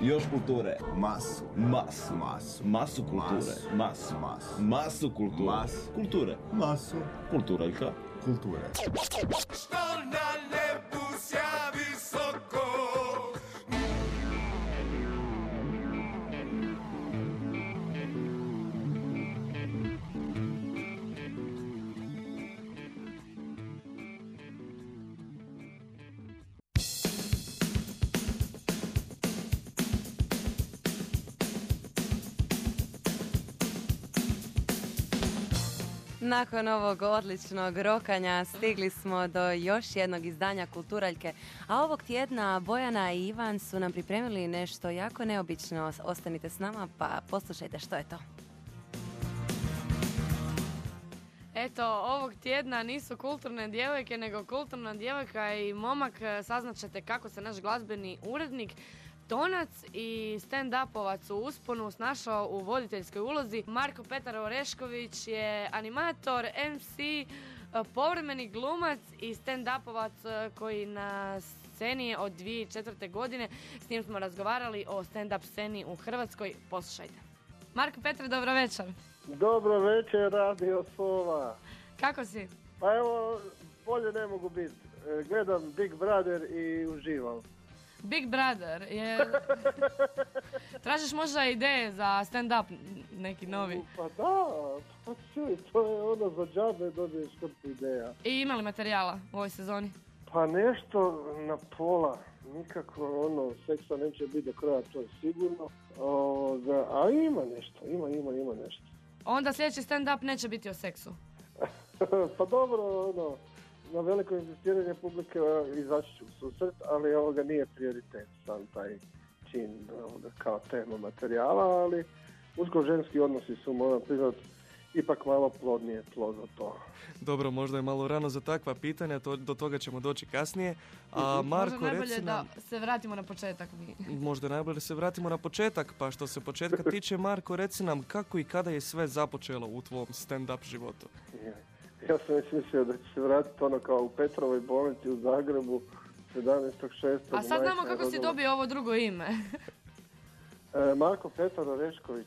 Još kulture. Masu. Masu. Masu. Masu kulture. Masu. Masu. Masu. Kulture. Masu. Kulture. Masu. Kulturaljka. Kulture. Nakon ovog odličnog rokanja stigli smo do još jednog izdanja Kulturaljke, a ovog tjedna Bojana i Ivan su nam pripremili nešto jako neobično. Ostanite s nama pa poslušajte što je to. Eto, ovog tjedna nisu kulturne djevojke, nego kulturna djevojka i momak. Saznat ćete kako se naš glazbeni urednik Tonac i stand-upovac u usponu snašao u voditeljskoj ulozi. Marko Petar Orešković je animator, MC, povremeni glumac i stand-upovac eh, koji na sceni je od 2004. godine. S njim smo razgovarali o stand-up sceni u Hrvatskoj. Poslušajte. Marko Petar, dobro večer. Dobro večer, Radio Sova. Kako si? Pa evo, bolje ne mogu biti. E, Gledam Big Brother i uživam. Big Brother je... Tražiš možda ideje za stand-up neki novi? Pa da, pa čuj, to je ono za džabe dobiješ hrpu ideja. I imali materijala u ovoj sezoni? Pa nešto na pola, nikako ono, seksa neće biti do kraja, to je sigurno. Ovoga, a ima nešto, ima, ima, ima nešto. Onda sljedeći stand-up neće biti o seksu. pa dobro, ono, na veliko insistiranje publike izaći ću u susret, ali ovoga nije prioritet sam taj čin ovoga, kao tema materijala, ali usko-ženski odnosi su, moram priznat, ipak malo plodnije tlo za to. Dobro, možda je malo rano za takva pitanja, to, do toga ćemo doći kasnije. A Marko, Možda najbolje reci da nam, se vratimo na početak. mi. možda je najbolje da se vratimo na početak, pa što se početka tiče, Marko, reci nam kako i kada je sve započelo u tvom stand-up životu. Ja, ja sam već mislio da će se vratiti ono kao u Petrovoj bolnici u Zagrebu 17.6. A sad znamo kako si dobio ovo drugo ime. E, Marko Petar Orešković.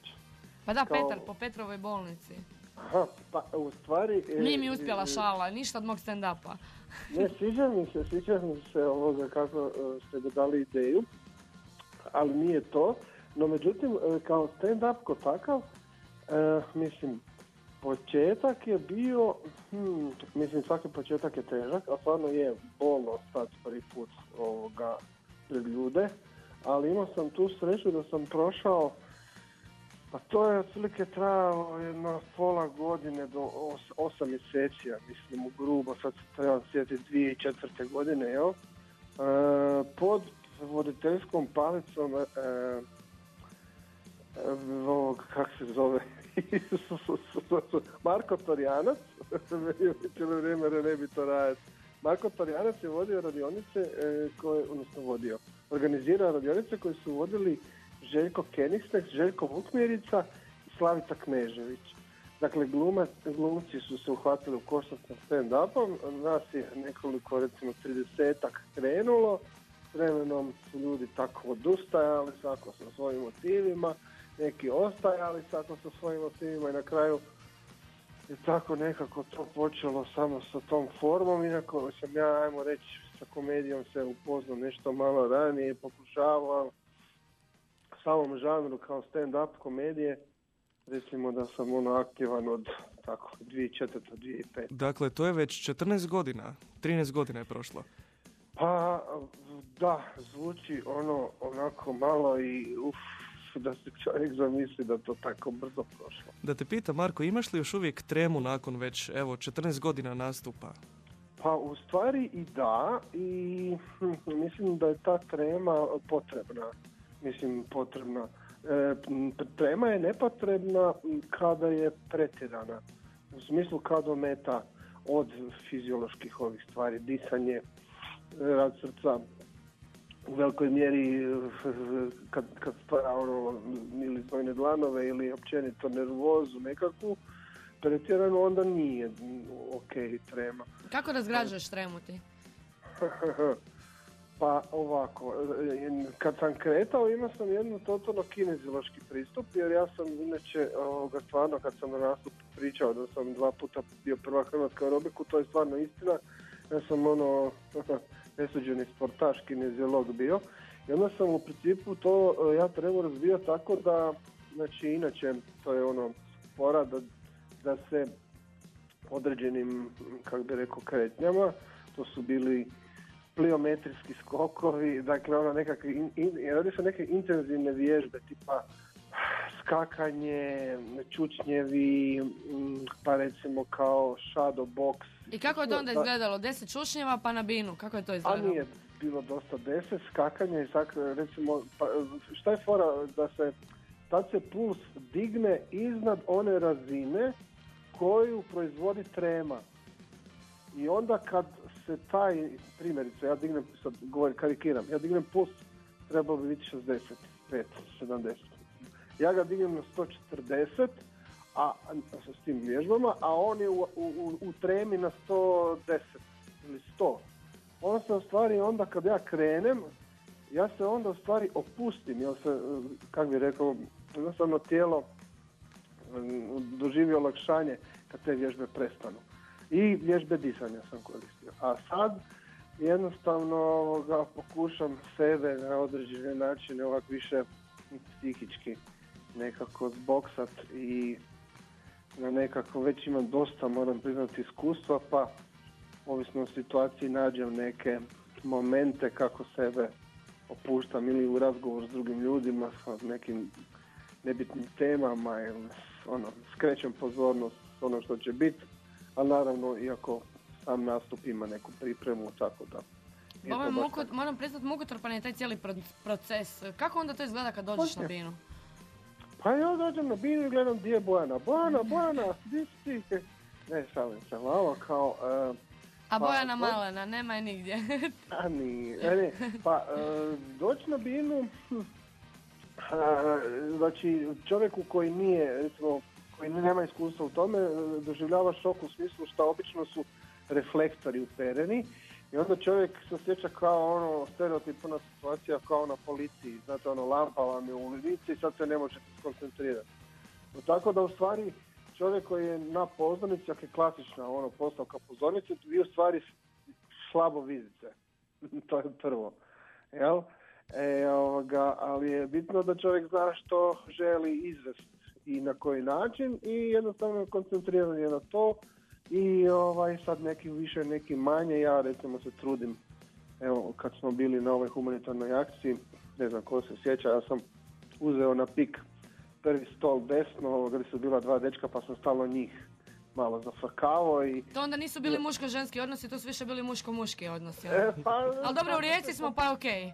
Pa da, Kao- Petar, po Petrovoj bolnici. Aha, pa u stvari... e, Nije mi uspjela šala, ništa od mog stand-upa. Ne, sviđa mi se, sviđa mi se ovoga kako e, ste mi dali ideju, ali nije to. No međutim, kao stand-up ko takav, e, mislim, početak je bio, hmm, mislim svaki početak je težak, a stvarno je bolno stati prvi put ovoga pred ljude, ali imao sam tu sreću da sam prošao pa to je otprilike trajalo jedno pola godine do os, osam mjeseci, ja mislim u grubo, sad se trebam sjetiti 2004. godine, jel? E, pod voditeljskom palicom e, e, se zove, Marko Torjanac, cijelo vrijeme Rene Bitorajac. Marko Torjanac je vodio radionice e, koje, odnosno vodio, organizirao radionice koje su vodili Željko Kenistek, Željko Vukmjerica i Slavica Knežević. Dakle, glumac, glumci su se uhvatili u koštac sa stand-upom, nas je nekoliko, recimo 30-ak krenulo, vremenom su ljudi tako odustajali, svako sa svojim motivima, neki ostajali svako sa svojim motivima i na kraju je tako nekako to počelo samo sa tom formom, iako sam ja, ajmo reći, sa komedijom se upoznao nešto malo ranije, pokušavao samom žanru kao stand-up komedije, recimo da sam ono aktivan od tako 2004. 2005. Dakle, to je već 14 godina, 13 godina je prošlo. Pa da, zvuči ono onako malo i da se čovjek zamisli da to tako brzo prošlo. Da te pita, Marko, imaš li još uvijek tremu nakon već, evo, 14 godina nastupa? Pa u stvari i da i hm, mislim da je ta trema potrebna. Mislim potrebna. E, trema je nepotrebna kada je pretjerana. U smislu kada ometa od fizioloških ovih stvari, disanje, rad srca, u velikoj mjeri eh, kad, kad stvara ono ili znojne dlanove ili općenito nervozu nekakvu, pretjerano onda nije ok trema. Kako razgrađuješ tremu ti? Pa ovako, e, kad sam kretao imao sam jednu totalno kineziološki pristup jer ja sam inače ovoga, stvarno kad sam na nastup pričao da sam dva puta bio prva hrvatska aerobiku, to je stvarno istina. Ja sam ono nesuđeni sportaš, kineziolog bio. I onda sam u principu to e, ja trebao razvijati tako da, znači inače to je ono spora da, da se određenim, kako bi rekao, kretnjama, to su bili pliometrijski skokovi, dakle ono nekakve, in, in, neke intenzivne vježbe tipa skakanje, čučnjevi, mm, pa recimo kao shadow box. I kako je to onda Da. izgledalo? Deset čušnjeva pa na binu. Kako je to A izgledalo? nije bilo dosta deset, skakanje i recimo, pa, šta je fora da se, tad se puls digne iznad one razine koju proizvodi trema. I onda kad se taj, primjerice, ja dignem, sad govorim, karikiram, ja dignem puls, trebao bi biti 65, 70. Ja ga dignem na 140, a, s tim vježbama, a on je u, u, u- tremi na 110 ili 100 onda se u stvari onda kad ja krenem, ja se onda u stvari opustim, jer se, kako bi rekao, jednostavno tijelo mm, doživi olakšanje kad te vježbe prestanu. I vježbe disanja sam koristio. A sad jednostavno ga pokušam sebe na određene načine ovak više psihički nekako zboksat i na nekako već imam dosta, moram priznati, iskustva, pa ovisno o situaciji nađem neke momente kako sebe opuštam ili u razgovor s drugim ljudima s nekim nebitnim temama ili ono, skrećem pozornost ono što će biti, ali naravno iako sam nastup ima neku pripremu, tako da. tako. moram priznat, mukotrpan je taj cijeli pro- proces. Kako onda to izgleda kad dođeš na Poslije. binu? Pa ja dođem na binu i gledam gdje je Bojana. Bojana, Bojana, di si ti? Ne, šalim se malo, kao... e, A Pa, Bojana Malena, nema je nigdje. A nije. E, ne, pa e, doći na binu, hm, znači čovjeku koji nije, recimo, koji nema iskustva u tome, doživljava šok u smislu što obično su reflektori upereni i onda čovjek se osjeća kao ono stereotipna situacija kao na policiji, znate ono lampa vam je u lici i sad se ne možete skoncentrirati. No, tako da u stvari čovjek koji je na pozornici, ako je klasična ono postavka pozornice, vi u stvari slabo vidite. to je prvo. Jel? E, ovoga, ali je bitno da čovjek zna što želi izvesti i na koji način i jednostavno koncentriran je na to i ovaj sad neki više, neki manje. Ja recimo se trudim, evo kad smo bili na ovoj humanitarnoj akciji, ne znam ko se sjeća, ja sam uzeo na pik prvi stol desno, gdje su bila dva dečka pa sam stalno njih malo zafrkavao i To onda nisu bili muško-ženski odnosi, to su više bili muško-muški odnosi. E, pa, Ali dobro, u Rijeci smo pa okej.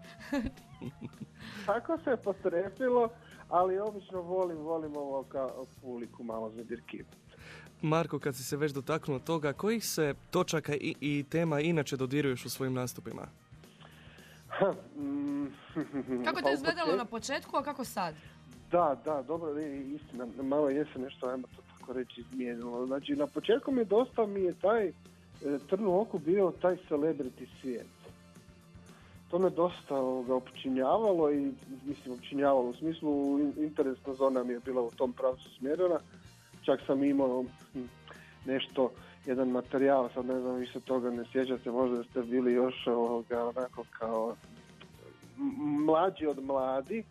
Tako se potrefilo, ali obično volim, volim ovo kao publiku malo zadirkivati. Marko, kad si se već dotaknuo toga, kojih se točaka i, i tema inače dodiruješ u svojim nastupima? Mm, Kako je pa izgledalo na početku, a kako sad? Da, da, dobro, ne, istina, malo je se nešto, ajmo to tako reći, izmijenilo. Znači, na početku mi je dosta, mi je taj e, trn u oku bio taj celebrity svijet. To me dosta ovoga, opčinjavalo i, mislim, opčinjavalo, u smislu in- interesna zona mi je bila u tom pravcu smjerena. Čak sam imao hm, nešto, jedan materijal, sad ne znam, više toga ne sjećate, možda ste bili još ovoga, onako kao mlađi od mladi,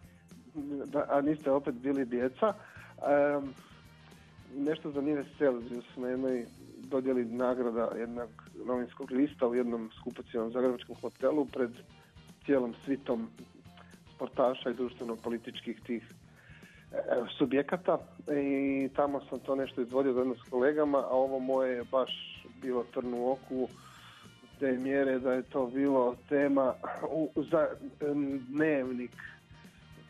a niste opet bili djeca. Em, nešto za Nives Celsius na jednoj dodjeli nagrada jednog novinskog lista u jednom skupocijenom zagrebačkom hotelu pred cijelom svitom sportaša i društveno-političkih tih subjekata i tamo sam to nešto izvodio zajedno s kolegama, a ovo moje je baš bilo trn u oku te mjere da je to bilo tema u, za dnevnik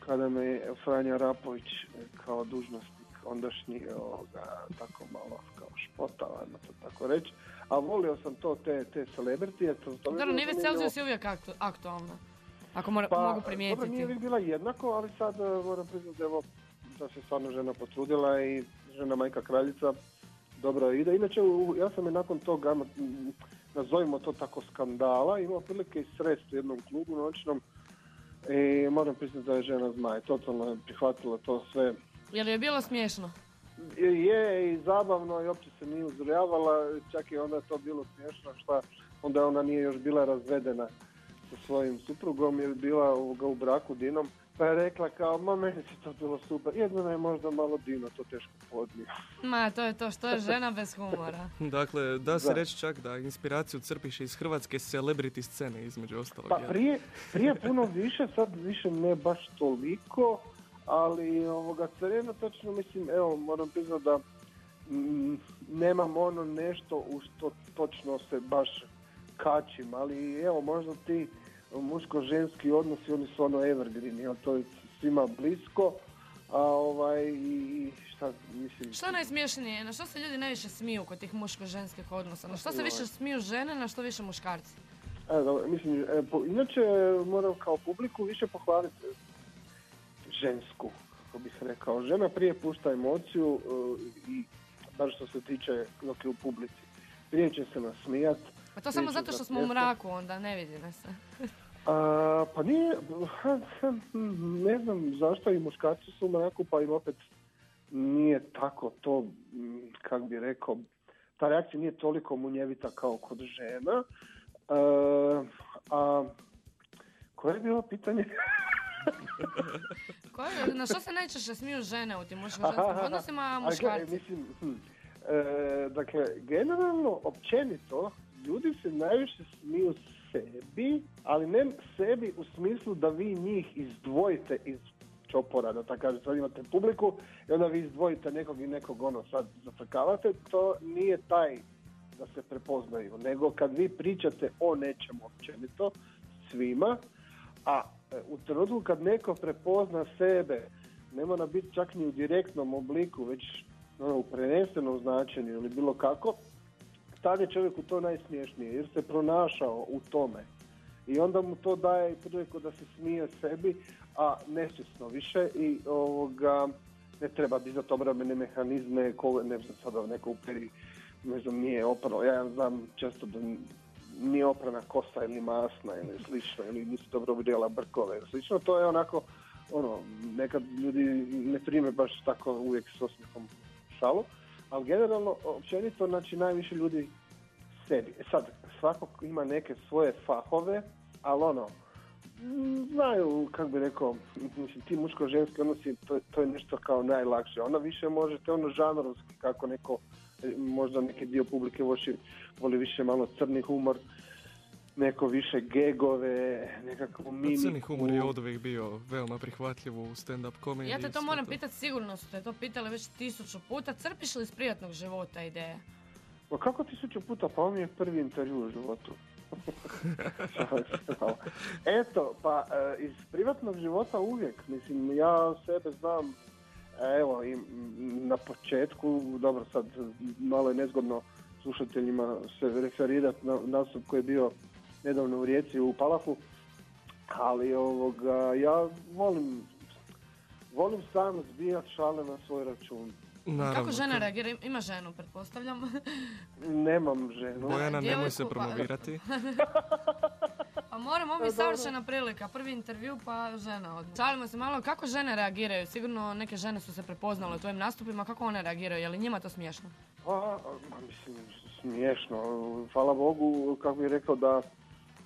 kada me je Franja Rapović e, kao dužnosnik ondašnji ovoga, tako malo kao špotao, ajmo to tako reći. A volio sam to, te, te celebritije. To, to je Dobro. Celsius je uvijek aktu- aktualna. Ako mora- Pa, mogu Dobro, primijetiti. nije uvijek bila jednako, ali sad e, moram priznati evo, da se stvarno žena potrudila i žena majka kraljica dobro ide. Inače, ja sam je nakon toga, ajmo, m, nazovimo to tako, skandala, imao prilike i sresti u jednom klubu noćnom i moram priznati da je žena zmaj. Totalno je prihvatila to sve. Je li je bilo smiješno? Je i zabavno i uopće se nije uzrujavala, čak i onda je to bilo smiješno šta onda ona nije još bila razvedena sa svojim suprugom jer bila u braku Dinom. Pa je rekla kao, ma meni se to bilo super, jedno je možda malo Dino to teško podnio. Ma, to je to, što je žena bez humora. Dakle, da se Da. reći čak da inspiraciju crpiš iz hrvatske celebrity scene između ostalog. Pa prije, prije puno više, sad više ne baš toliko, ali ovoga creno točno mislim, evo moram priznati da mm, nemam ono nešto u što točno se baš kačim, ali evo možda ti muško-ženski odnosi, oni su ono evergreen, jel, to je svima blisko, a ovaj, i šta, mislim... Što je najsmiješnije? Na što se ljudi najviše smiju kod tih muško-ženskih odnosa? Na što se više smiju žene, na što više muškarci? E, dobro, mislim, e, po- inače moram kao publiku više pohvaliti žensku, kako bih rekao. Žena prije pušta emociju e, i bar što se tiče dok je u publici. Prije će se nasmijat. Pa to samo zato što smo u mraku, onda ne vidi se. A, pa nije, ne znam zašto i muškarci su u mraku, pa im opet nije tako to, mm, kak bi rekao, ta reakcija nije toliko munjevita kao kod žena. E, a koje je bilo pitanje? Koje- na što se najčešće smiju žene u tim muško-ženskim odnosima, a A muškarci? mislim, hm, e, dakle, generalno, općenito, ljudi se najviše smiju sebi, ali ne sebi u smislu da vi njih izdvojite iz čopora, da tako kažem, sad imate publiku i onda vi izdvojite nekog i nekog ono sad zafrkavate, to nije taj da se prepoznaju, nego kad vi pričate o nečemu općenito svima, a e, u trenutku kad neko prepozna sebe, ne mora biti čak ni u direktnom obliku, već ono, u prenesenom značenju ili bilo kako, tad je čovjeku to najsmiješnije jer se pronašao u tome. I onda mu to daje priliku da se smije sebi, a nesvjesno više i ovoga, ne treba dizati obrambene mehanizme, ko, ne znam sada neko uperi, ne znam, nije oprano. Ja znam često da nije oprana kosa ili masna ili slično, ili nisu dobro vidjela brkove ili slično. To je onako, ono, nekad ljudi ne prime baš tako uvijek s osmijehom šalu, ali generalno, općenito, znači najviše ljudi sebi. E sad, svako ima neke svoje fahove, ali ono, znaju, kako bi rekao, mislim, ti muško-ženski odnosi, to, to je nešto kao najlakše. Ona više možete, ono, žanrovski, kako neko, e, možda neki dio publike voši, voli više malo crni humor, neko više gegove, nekakvu mimiku. Crni humor je od uvijek bio veoma prihvatljiv u stand-up komediji. Ja te to moram pitati, sigurno su te to pitali već tisuću puta. Crpiš li iz prijatnog života ideje? Pa kako tisuću puta, pa on mi je prvi intervju u životu. Eto, pa e, iz privatnog života uvijek, mislim, ja sebe znam, e, evo, i, na početku, dobro sad malo je nezgodno slušateljima se referirati na nastup koji je bio nedavno u Rijeci u Palafu, ali ovoga, ja volim, volim sam zbijat šale na svoj račun. Naravno, Kako žena reagira? Ima ženu, pretpostavljam. Nemam ženu. Bojana, nemoj se pa- promovirati. Pa moram, ovo je savršena prilika. Prvi intervju, pa žena odmah. Šalimo se malo, kako žene reagiraju? Sigurno neke žene su se prepoznale u tvojim nastupima. Kako one reagiraju? Je li njima to smiješno? Pa, mislim, smiješno. Hvala Bogu, kako bih rekao, da,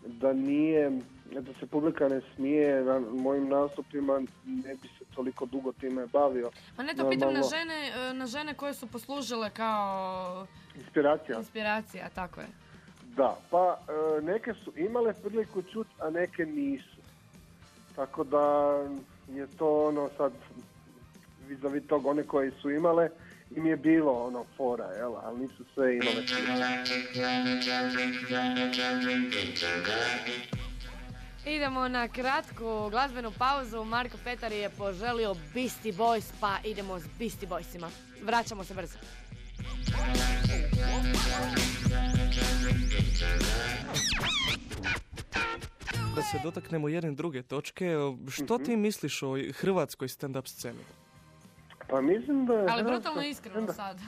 da nije, da se publika ne smije na mojim nastupima, ne bi se toliko dugo time bavio. Pa ne, to pitam na žene, e, na žene koje su poslužile kao Inspiracija? inspiracija, tako je. Da, pa e, neke su imale priliku čut, a neke nisu. Tako da je to ono sad, vis tog one koje su imale, im je bilo ono fora, jel, ali nisu sve imale Idemo na kratku glazbenu pauzu. Marko Petar je poželio Beastie Boys, pa idemo s Beastie Boysima. Vraćamo se brzo. Da se dotaknemo jedne druge točke, što Mhm. ti misliš o hrvatskoj stand-up sceni? Pa mislim da je... Ali hrvatska brutalno iskreno sad.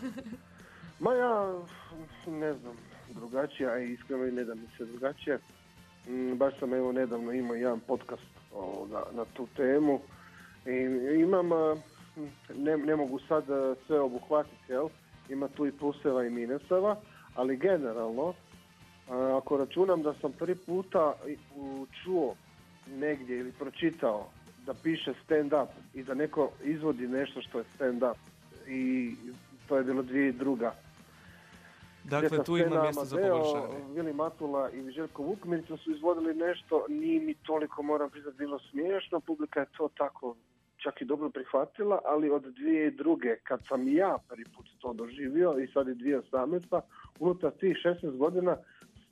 Ma ja ne znam, drugačije, a i iskreno i ne da mi se drugačije. Mm, baš sam evo nedavno imao jedan podcast ovoga, na tu temu i imam, ne, ne mogu sad sve obuhvatiti, jel? Ima tu i pluseva i minuseva, ali generalno, ako računam da sam prvi puta čuo negdje ili pročitao da piše stand up i da neko izvodi nešto što je stand up i to je bilo dvije druga. Dakle, tu ima mjesta za poboljšanje. Vili Matula i Željko Vukmirica su izvodili nešto, nije mi toliko, moram priznati, bilo smiješno, publika je to tako čak i dobro prihvatila, ali od dvije druge, kad sam ja prvi put to doživio i sad je 2018. unutar tih 16 godina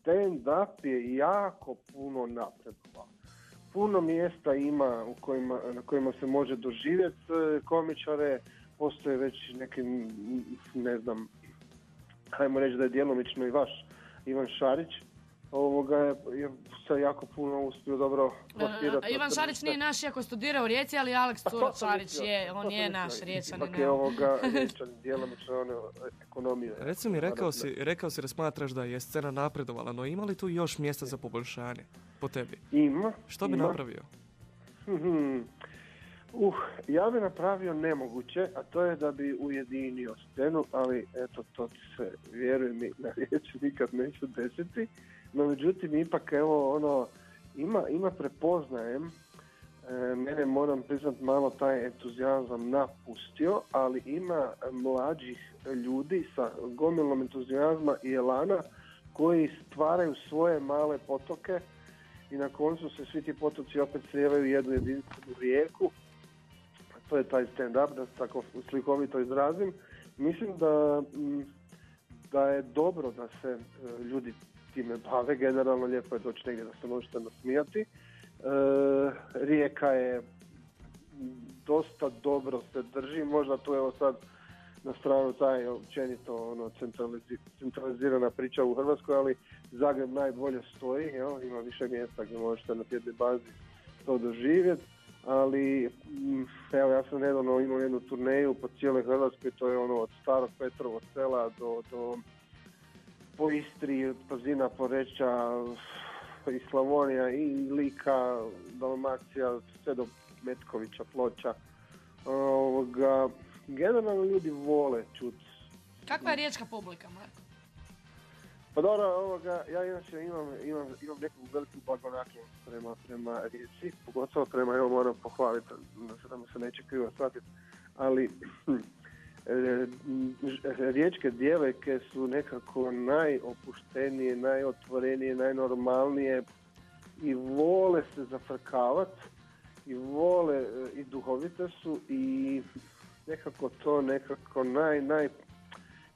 stand-up je jako puno napredovao. Puno mjesta ima u kojima, na kojima se može doživjeti e, komičare, postoje već neki, ne znam, hajmo reći da je djelomično i vaš Ivan Šarić, ovoga je, je se jako puno uspio dobro plasirati. A, Ivan Šarić nije naš, iako je studirao u Rijeci, ali Alex Pa sam Šarić je, on je mislio. naš riječanin. Ipak je ovoga riječanin, djelomično one ekonomije. Reci mi, rekao si, rekao si da smatraš da je scena napredovala, no ima li tu još mjesta za poboljšanje po tebi? Ima. Što bi ima. napravio? Mhm. Uh, ja bi napravio nemoguće, a to je da bi ujedinio scenu, ali eto, to ti se, vjeruj mi, na riječi nikad neće desiti. No, međutim, ipak, evo, ono, ima, ima prepoznajem, e, mene moram priznat malo taj entuzijazam napustio, ali ima mlađih ljudi sa gomilom entuzijazma i elana koji stvaraju svoje male potoke i na koncu se svi ti potoci opet slijevaju u jednu jedinstvenu rijeku. To je taj stand-up, da se tako slikovito izrazim. Mislim da, mm, da je dobro da se e, ljudi time bave. Generalno lijepo je doći negdje da se možete nasmijati. E, rijeka je dosta dobro se drži. Možda tu evo sad na stranu taj općenito ono, centralizi- centralizirana priča u Hrvatskoj, ali Zagreb najbolje stoji, jel? ima više mjesta gdje možete na tjednoj bazi to doživjeti, ali mm, evo ja sam nedavno imao jednu turneju po cijeloj Hrvatskoj, to je ono od starog Petrovog sela do, do po Istri, od Pazina, Poreča, i Slavonija, i Lika, Dalmacija, sve do Metkovića, Ploča. Ovoga, generalno ljudi vole čuti Kakva je riječka publika, Marko? Pa dobro, ovoga, ja inače imam, imam, imam neku veliku blagonaklonost prema, prema rijeci, pogotovo prema, evo moram pohvaliti, da se, da me se neće krivo shvatiti, ali e, m, ž- riječke djevojke su nekako najopuštenije, najotvorenije, najnormalnije i vole se zafrkavati i vole e, i duhovite su i nekako to nekako naj, naj,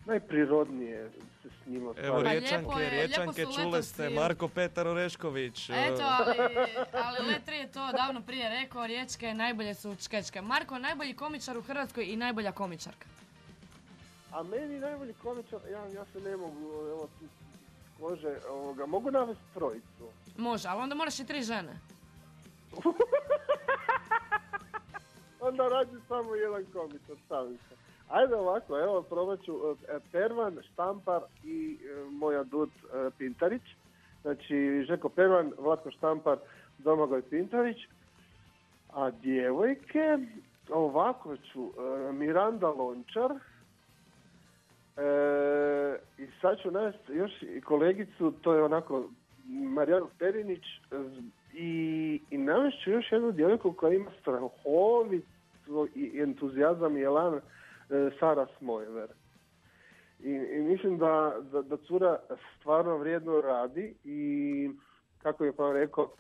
najprirodnije se s njima Evo, Pa riječanke, je- riječanke, čule ste, Marko Petar Orešković. Eto, ali, ali Letri je to davno prije rekao, riječke najbolje su čkečke. Marko, najbolji komičar u Hrvatskoj i najbolja komičarka. A meni najbolji komičar, ja, ja se ne mogu, evo, kože, ovoga, mogu navesti trojicu. Može, ali onda moraš i tri žene. Onda radi samo jedan komičar, stavim se. Ajde ovako, evo, probat ću e, Pervan, Štampar i e, moj adut e, Pintarić. Znači, Žeko Pervan, Vlatko Štampar, Domagoj Pintarić. A djevojke, ovako ću, Miranda Lončar, I sad ću navesti još i kolegicu, to je onako Marijanu Perinić i, i navest ću još jednu djevojku koja ima strahovit i entuzijazam i elan e, Sara Smojver. I, i mislim da, da, da cura stvarno vrijedno radi i kako je pa rekao,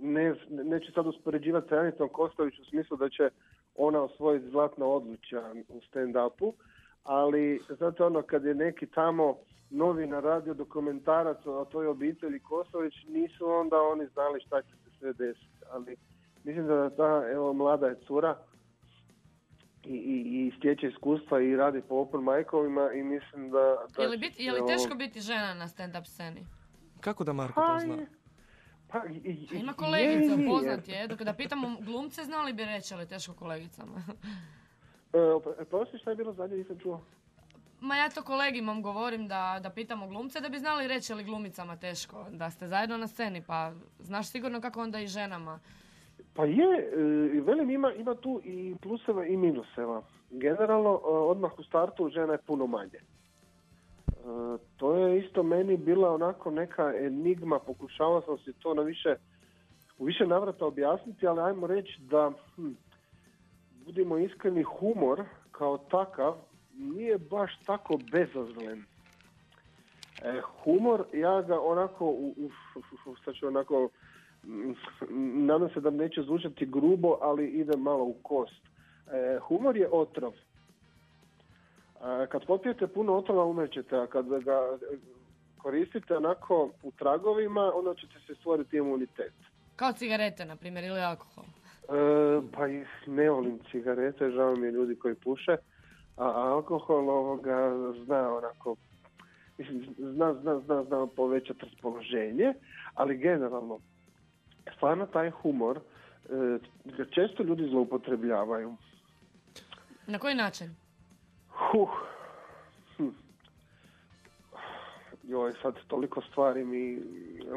ne, neću sad uspoređivati sa Anitom Kostović u smislu da će ona osvojiti zlatna odličja u stand-upu, ali zato ono kad je neki tamo novina radio dokumentarac o toj obitelji Kosović, nisu onda oni znali šta će se sve desiti. Ali mislim da ta evo, mlada je cura i, i, i stječe iskustva i radi po open majkovima i mislim da... da Je li, će bit, se je li ovo- teško biti žena na stand-up sceni? Kako da Marko to Pa, zna? pa, i- i- Ima kolegica, je. poznat je. Dok da pitamo glumce, znali bi reći, ali teško kolegicama. E, Prosti, šta je bilo zadnje, nisam čuo. Ma ja to kolegi mom govorim da, da pitamo glumce da bi znali reći je li glumicama teško, da ste zajedno na sceni, pa znaš sigurno kako onda i ženama. Pa je, e, velim ima, ima tu i pluseva i minuseva. Generalno, e, odmah u startu žena je puno manje. E, To je isto meni bila onako neka enigma, pokušavao sam si to na više, u više navrata objasniti, ali ajmo reći da, hm, budimo iskreni, humor kao takav nije baš tako bezazlen. E, humor, ja ga onako, u, u, u- sad ću onako, nadam se da neće zvučati grubo, ali ide malo u kost. E, humor je otrov. E, kad popijete puno otrova umrećete, a kad ga koristite onako u tragovima, onda ćete se stvoriti imunitet. Kao cigarete, na primjer, ili alkohol. E, pa i ne volim cigarete, žao mi je ljudi koji puše, a alkohol ovoga zna onako, mislim, zna, zna, zna, zna povećati raspoloženje, ali generalno, stvarno taj humor e, često ljudi zloupotrebljavaju. Na koji način? Huh. Hm. Joj, sad toliko stvari mi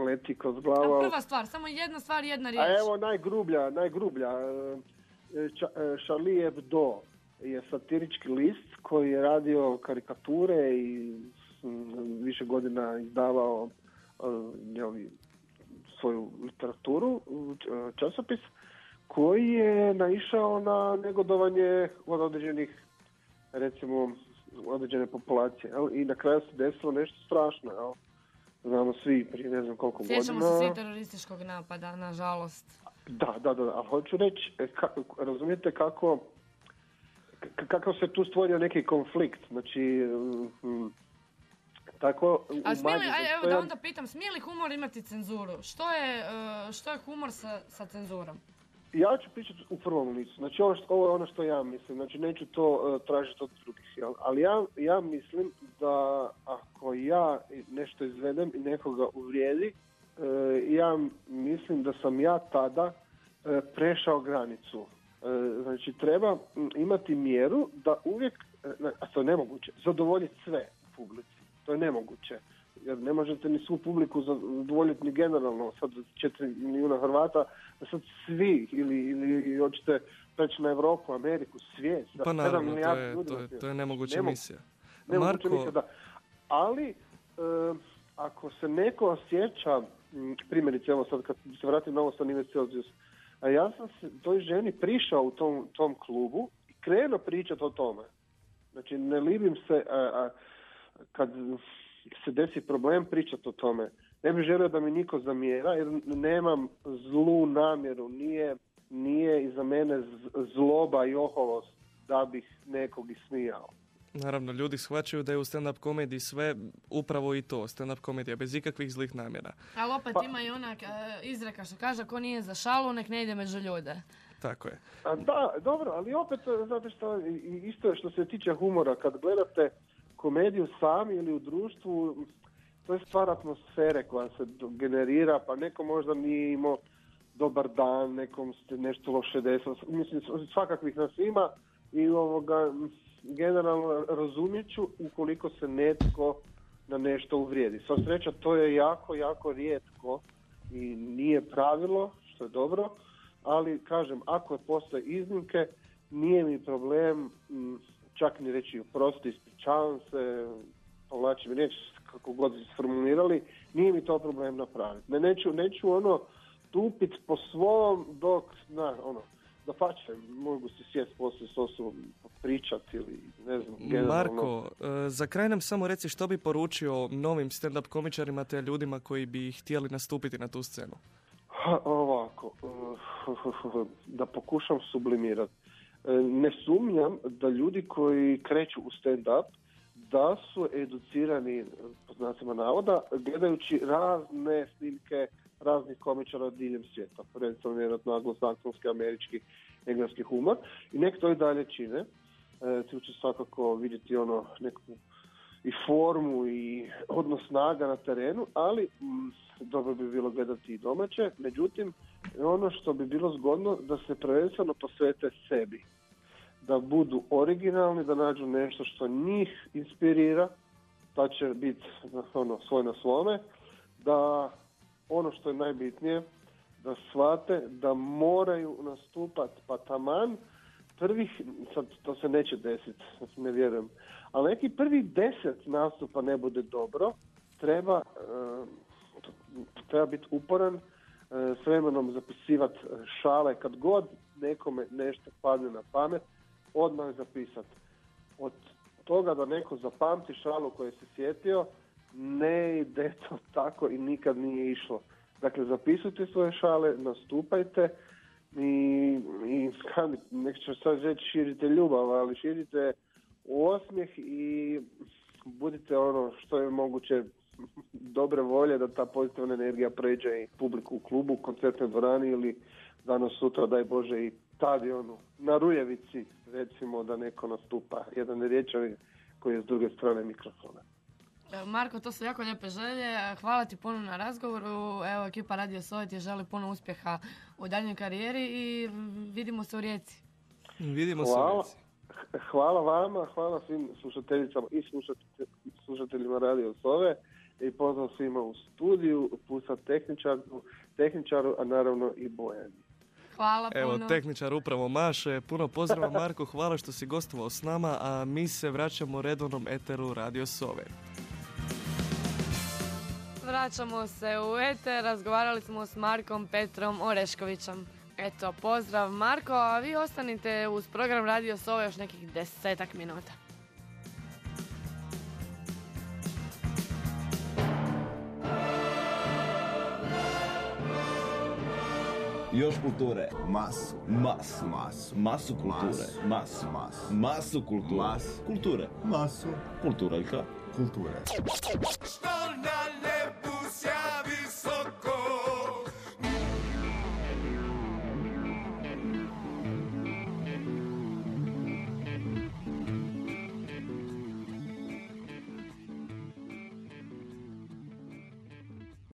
leti kroz A glavu. ali- prva stvar, samo jedna stvar, jedna riječ. A evo najgrublja, najgrublja. e, e, Charlie Hebdo je satirički list koji je radio karikature i mm, više godina izdavao svoju literaturu, e, časopis, koji je naišao na negodovanje od određenih, recimo, određene populacije. Jel? I na kraju se desilo nešto strašno. Jel? Znamo svi prije ne znam koliko Sjećamo godina. se svi terorističkog napada, nažalost. Da, da, da, ali hoću reći, e, ka, razumijete kako, kako se tu stvorio neki konflikt, znači, mm, tako A smije li, aj, evo da onda pitam, smije li humor imati cenzuru? Što je, e, što je humor sa, sa cenzurom? Ja ću pričati u prvom licu, znači ovo, ovo je ono što ja mislim, znači neću to e, tražiti od drugih, jel? ali ja, ja mislim da ako ja nešto izvedem i nekoga uvrijedi, e, ja mislim da sam ja tada e, prešao granicu. Znači treba imati mjeru da uvijek, a to je nemoguće, zadovoljiti sve u publici. To je nemoguće. Jer ne možete ni svu publiku zadovoljiti ni generalno, sad 4 milijuna Hrvata, sad svi ili, ili hoćete preći na Europu, Ameriku, svijet. Pa sedam naravno, to je, ljudi to je, to je nemoguća Nemo- misija. Nemoguće Marko, misija, da. Ali, e, ako se neko osjeća, primjerice, evo sad kad se vratim na ovo sa Nive Celsius, a ja sam se toj ženi prišao u tom, tom klubu i krenuo pričati o tome. Znači, ne libim se, a, a, kad se desi problem, pričati o tome. Ne bih želio da mi niko zamjera, jer nemam zlu namjeru, nije, nije iza mene zloba i oholost da bih nekog ismijao. naravno, ljudi shvaćaju da je u stand-up komediji sve upravo i to, stand-up komedija, bez ikakvih zlih namjera. Ali opet Pa- ima i ona e, izreka što kaže, ko nije za šalu, nek ne ide među ljude. Tako je. A da, dobro, ali opet, znate što, isto je što se tiče humora, kad gledate komediju sami ili u društvu, to je stvar atmosfere koja se generira, pa neko možda nije imao dobar dan, nekom se nešto loše desilo, mislim, svakakvih nas ima i ovoga, generalno razumjet ću ukoliko se netko na nešto uvrijedi. Sva sreća, to je jako, jako rijetko i nije pravilo, što je dobro, ali kažem, ako postoje iznimke, nije mi problem m, čak ni reći oprosti, ispričavam se, povlačim mi riječ kako god sformulirali, nije mi to problem napraviti. Ne, neću, neću ono tupit po svom dok, na, ono, da pače, mogu si sjest poslije s osobom pričati ili ne znam, generalno. Marko, e, za kraj nam samo reci što bi poručio novim stand-up komičarima te ljudima koji bi htjeli nastupiti na tu scenu. Ha, ovako, uh, da pokušam sublimirati. E, Ne sumnjam da ljudi koji kreću u stand-up da su educirani, po znacima navoda, gledajući razne snimke raznih komičara diljem svijeta. Prvenstveno vjerojatno anglosaksonski, američki, engleski humor. I nek to i dalje čine. E, tu će svakako vidjeti ono neku i formu i odnos snaga na terenu, ali mm, dobro bi bilo gledati i domaće. Međutim, ono što bi bilo zgodno da se prvenstveno posvete sebi. da budu originalni, da nađu nešto što njih inspirira, da će biti ono, svoj na svome, da ono što je najbitnije, da shvate da moraju nastupati pa taman prvih, sad to se neće desiti, ne vjerujem, ali neki prvih deset nastupa ne bude dobro, treba, e, treba biti uporan, e, s vremenom zapisivati šale kad god nekome nešto padne na pamet, odmah zapisati. Od toga da neko zapamti šalu koju se sjetio, ne ide to tako i nikad nije išlo. Dakle, zapisujte svoje šale, nastupajte i, i kad, nek ću sad reći širite ljubav, ali širite osmijeh i budite ono što je moguće dobre volje da ta pozitivna energija pređe i publiku u klubu, koncertnoj dvorani ili danas sutra, daj Bože, i stadionu. Na Rujevici, recimo, da neko nastupa. Jedan riječavi koji je s druge strane mikrofona. E, Marko, to su jako lijepe želje. Hvala ti puno na razgovoru. Evo, ekipa Radio Sovjet ti želi puno uspjeha u daljnjoj karijeri i vidimo se u Rijeci. Vidimo se. Hvala. u Rijeci. Hvala vama, hvala svim slušateljicama i slušate- slušateljima Radio Sove i pozdrav svima u studiju, pusa tehničaru, tehničaru, a naravno i Bojani. Hvala Evo, puno. tehničar upravo maše. Puno pozdrava Marko, hvala što si gostovao s nama, a mi se vraćamo redovnom eteru Radio Sove. Vraćamo se u Eter, razgovarali smo s Markom Petrom Oreškovićem. Eto, pozdrav Marko, a vi ostanite uz program Radio Sove još nekih desetak minuta. Još kulture. Masu. Masu. Masu. Masu kulture. Masu. Masu. Masu. Kulture. Masu. Kulture. Masu. Kulturaljka. Kulture. Što na